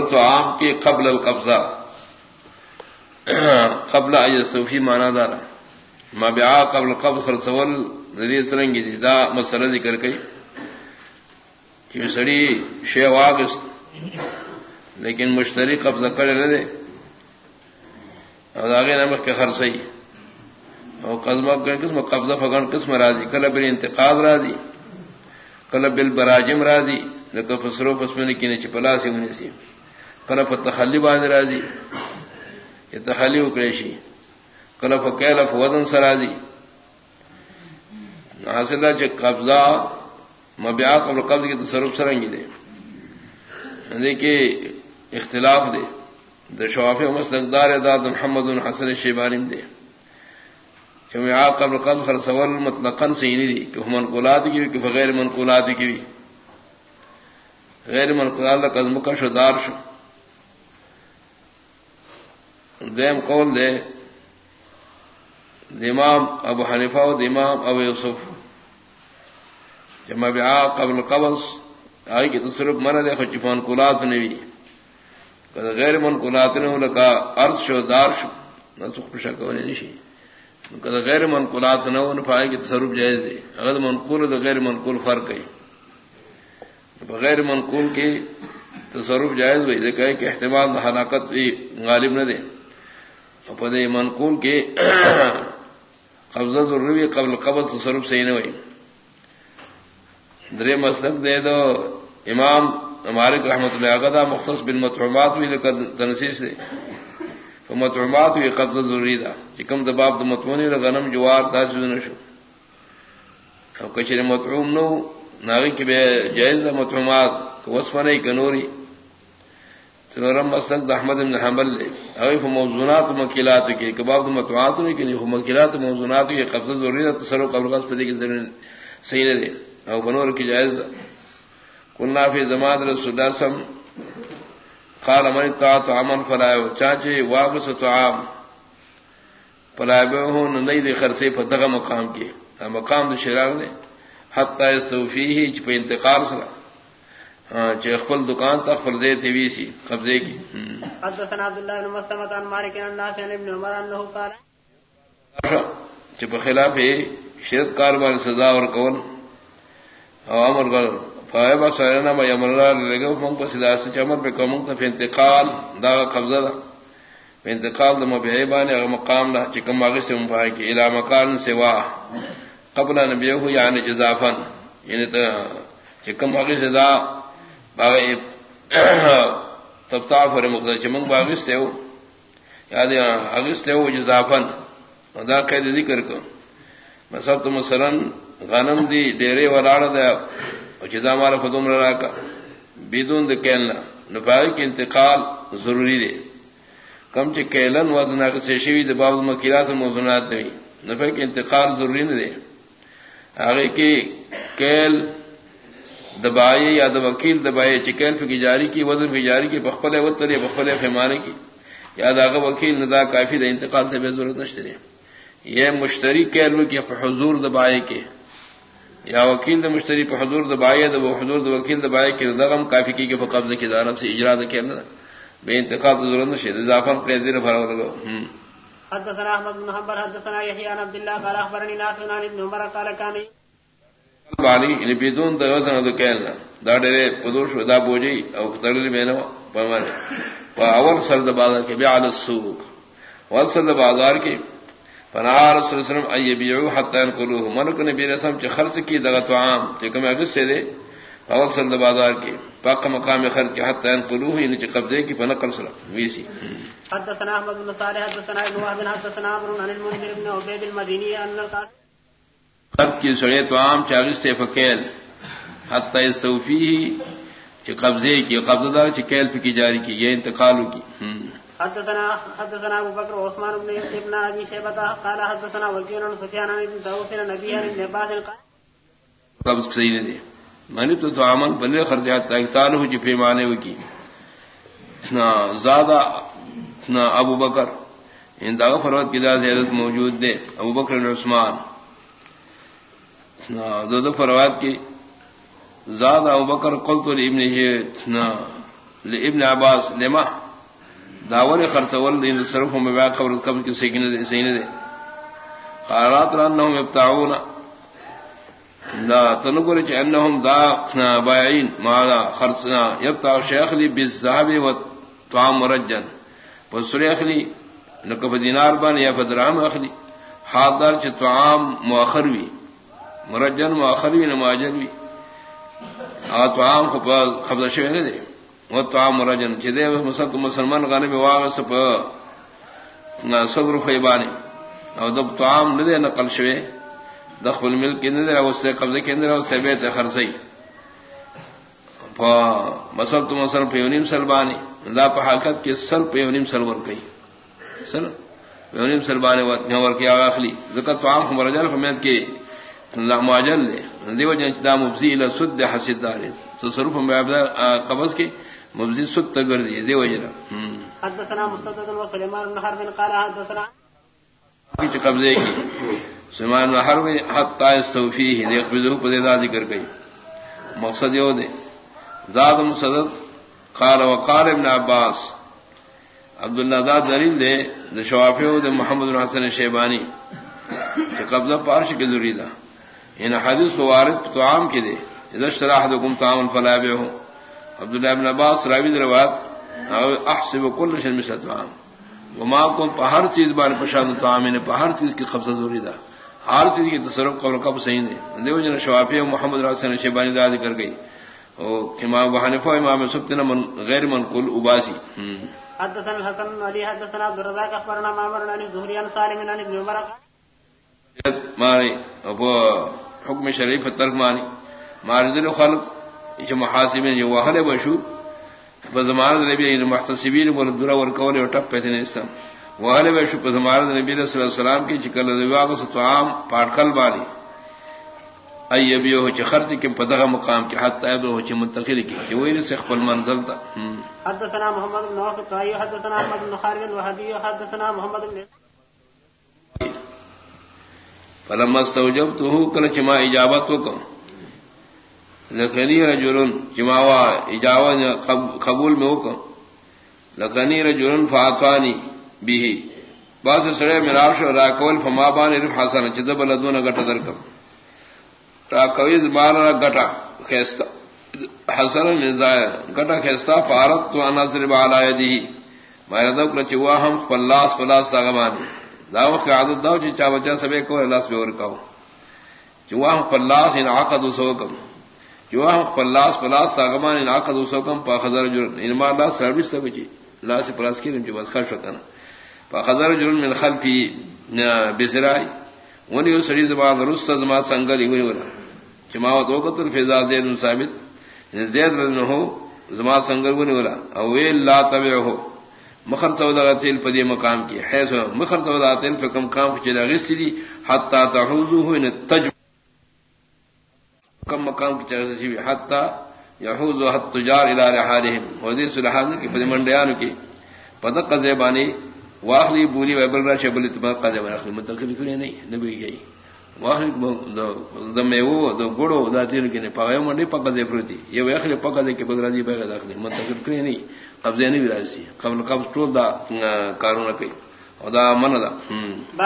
تو عام کے قبل القبضہ. قبل صوفی مانا دارا مبیا قبل قبل خرسول، ندی سرنگی دا مسئلہ ذکر گئی کہ سڑی شے واگست لیکن مشتری قبضہ کرے نہ دے. اور آگے نمک کے خرسئی اور قزمہ قسم، قبضہ فگن قسم راضی. کل بل انتقاد راضی. کل بل براجم راضی. نہ تو فسرو فسمن کی نے چپلا سی انہیں سی. کلف تخلی باندھ راضی یہ تخلی اکریشی کلف کیلف وزن سرازی حاصل چ قبضہ مبیا قبل قبض کی تصرف سرنگی دے دیکھیے اختلاف دے د شواف مسلقدار داد محمد الحسن شیبانی دے چم آپ قبل قبل خر سول مطلقن سے ہی نہیں دی کہ منقولات کی بھی کہ غیر منقولات کی بھی غیر منقولات قدم کا شدار شو. دیم قول دے امام ابو حنیفہ و امام ابو یوسف. جمع بیا قبل قبض آئی کی تصرف من دے خچفان کلات نے بھی غیر من کلات نے لگا عرض شو، دار شو نہ سخ پشا کونے نشی کدا غیر من کلات نہ ان پائے کی تصرف جائز دے اگر منقول تو غیر منقول فرق ہے بغیر منقول کی تصرف جائز ہوئی دے کہ احتمال ہلاکت بھی غالب نہ دے پدے منقول کے قبضہ ضروری قبل قبل تصرف سے ہی نہ ہوئی درے مسلک دے دو امام مالک رحمت اللہ آگدا مختص بن متعمات ہوئی تنسی سے تو ہوئی قبضہ ضروری تھا چکم دباب متونی غنم جوار تھا نشو کچرے متعوم نو، ناغی کی بے جائز متعمات وسف نہیں کنوری سنورم مسلک دا احمد بن حنبل لے۔ اوی موضوعات مکیلات کی کباب دا متعات نہیں کہ مکیلات موضوعات کی قبضہ ضروری تھا تصرف قبل قبض پدی کی ضرورت صحیح نہ دے او بنور کی جائز کنا فی زمان رسول اللہ سم قال من طاعت عمل فلا چاچے واپس تو عام۔ فلائے ہوں نہیں دے خرچے فتح مقام کے مقام دو شراغ نے حتی استوفی ہی چپ انتقال چخل دکان تک فرضے تھی سی قبضے کی۔ حدثنا عبد الله بن عن نافع ابن عمر انه قال۔ خلاف شرط کاروبار سزا اور کون امر کر فائبہ سرنا امر لے گا منگ پر سدا سے چمر پہ کمنگ تھا انتقال دا قبضہ دا۔ انتقال دم بے بان اگر مقام دا چکم آگے سے مفائے کی الى مکان سوا قبل نبی ہو یعنی جزافن۔ یعنی چکم آگے سے دا باغ تبتا فر مقدر چمنگ باغی سے ہو یاد اگست سے ہو جزافن. دا قید ذکر کو مثلا تو مثلا غنم دی. ڈیرے ولاڑ دیا چدا مارا خدم را کا بیدون د کیلنا نفائی کی انتقال ضروری دے کم چ کیلن وزنا کے سیشوی د باب مکیرات موضوعات دی. نفائی کی انتقال ضروری نہ دے آگے کی کیل دبائے یا د وکیل دبائے چکیل پہ جاری کی، وزن کی جاری کی بخفل وطر یا بخفل فیمانے کی۔ یا داغ وکیل ندا کافی دے انتقال سے بے ضرورت نشترے یہ مشتری کیلو کی حضور دبائے کے۔ یا وکیل د مشتری پہ حضور دبائے دب حضور د وکیل دبائے کے دغم کافی کی کے قبض کی دارم سے اجرا دے بے انتقال تو ضرورت نشید اضافہ پہ دیر بھرا لگا۔ حدثنا احمد بن حنبل، حدثنا يحيى عن عبد الله قال اخبرني نافع عن ابن عمر، قال كان بالی ان بدون توسن دو کہنا دا ڈرے پدوش دا بوجی او ترلی میں نو پمن اول سرد بازار کے بیع السوق. اول سرد بازار کے فنا رسول وسلم ای بیعو حتی انقلوه ملک نبی رسم چ خرچ کی دغت عام کہ کم اگس سے دے اول سرد بازار کے پاک مقام خرچ کے حتی انقلوه ان چ قبضے کی فنقل سلام ویسی. حدثنا احمد بن صالح، حدثنا ابن وهب، حدثنا عمرو عن المنذر بن عبيد المديني ان القاسم قد کی سڑے تو عام چالیس سے فکیل. حتی استوفی چی قبضے کی قبضہ دار چی کیل پہ کی جاری کی یہ انتقالو کی۔ حدثنا حدثنا ابو بکر عثمان بن ابن ابي شيبه قال حدثنا وكيل بن سفيان بن داوود بن نبي بن عباس قال قبض صحیح نہیں دے مانی تو تو عمل بلے خرچات تاکتالو جی پیمانے ہو کی۔ نہ زیادہ نہ ابو بکر ان داغ فروت کی دا زیادت موجود دے ابو بکر عثمان۔ دو دو فروات کی، زاد ابو بکر قلت ابن ابن عباس، لما داور خرچول دین صرف میں بیا خبر قبل کی سیکھنے دے سینے دے قارات رانہم ابتعون دا تنقر چ انہم دا بائعین مالا خرچنا یبتع شیخ لی بالذهب و طعام مرجن پس اخلی نکف دینار بان یا فدرام اخلی حاضر چ طعام مؤخر وی مرجن مؤخر وی نماجر وی. ا طعام خبر شوی نے دے وہ تو عام رجن چدے مسلط مسلمان غالب واغ سپ نہ صبر فیبانی او دب تو عام ندے نقل شوے دخل ملک کے ندے اس سے قبضے کے اندر اس سے بیت خرسئی مسل تو مسل پیونیم سلبانی لا حقت کے سل پیونیم سلور گئی سل پیونیم سلبانے ور کی آخلی ذکر تو عام خبر جل فمیت کے معجل لے دیو جن دا مبزی الى سد حسد دار۔ تو صرف میں قبض کے مبزی ست تگر دی دی وجرا حدثنا مستدد و سليمان بن حرب قال حدثنا کی قبضے کی۔ سليمان بن حرب حتا استوفيه دیکھ بده کو دے ذکر گئی مقصد یہ دے۔ زاد مستدد قال وقال ابن عباس۔ عبد الله ذات دلیل دے شوافیو د محمد بن حسن شیبانی۔ کہ قبضہ پارش کی ضروری دا۔ ان حدیث کو وارد تو عام کی دے۔ اذا اشترى احدكم طعاما فلا يبيعه عبداللہ ابن عباس راوی روایت احسب کل شرم ستوام وما کو ہر چیز بار پشاد تعام نے ہر چیز کی قبضہ ضروری تھا ہر چیز کی تصرف قبل قبل صحیح نے دیو جن شوافی محمد راسن شیبانی داد کر گئی۔ او امام حنیفہ امام سبتنا من غیر منقول اباسی حدثنا الحسن علي حدثنا عبد الرزاق اخبرنا معمر عن الزهري عن سالم عن ابن عمر. ماري ابو حكم شريف الترجماني مارد الخلق محاسبین جو وحل بشو بزمان نبی یعنی محتسبین ور درا ور کول ٹپ پہ نے وحل بشو بزمان نبی صلی اللہ علیہ وسلم کی چکل دیواغ ستعام پاٹکل بانی ای ہو چ خرچ کے پدغه مقام کے حد تائب ہو چ منتقل کی کہ وہی سے خپل منزل تا حدثنا محمد بن نوح قال حدثنا احمد بن خالد الوهابي حدثنا محمد بن فلما استوجبته كل ما اجابته لکنی رجلن جماوا اجاوا قبول میں حکم لکنی رجلن فاتوانی بھی باس سڑے مراش راکول فما بان رف حسن چدب لدون گٹا درکم. راکوی زمان گٹا خیستا حسن نزائر گٹا خیستا فارت تو انا صرف علا یدی مائر دو چوا ہم فلاس فلاس تاغمانی داو کی عادت داو چی چا بچا سبے کو اللہ سبے ورکاو چوا ہم فلاس ان عقد سوکم۔ جو پلاس پلاس تاغمان ان عقد وسوکم پا خزر جرن۔ ان ما لا سروس تک جی۔ لا سے پلاس کی جو بس خرش کنا پا خزر جرن من خلفی بزرائی۔ ونی او سڑی زبان رست زما سنگر ونی ولا جما تو قتل فضا زید ثابت۔ زید رن ہو زما سنگر ونی ولا او ویل لا تبعه مخر سودا تیل پدی مقام کی حیث مخر سودا تیل فکم کام چلا غسلی حتا تحوزه ان تج کم مقام کی چرچ سی حتا یحوز حت تجار الى رحالهم. وذیر سلحان کی پد منڈیان کی پد قزبانی واخلی بولی وبل را شبل تما قزبان اخلی منتقل کنے نہیں نبی گئی واخلی دمیو دو گڑو دا تیر پک دے پرتی یہ پک دے کی بدر دی بغیر داخلی منتقل کنے قبضے نہیں قبل قبض تو دا کارون کی من دا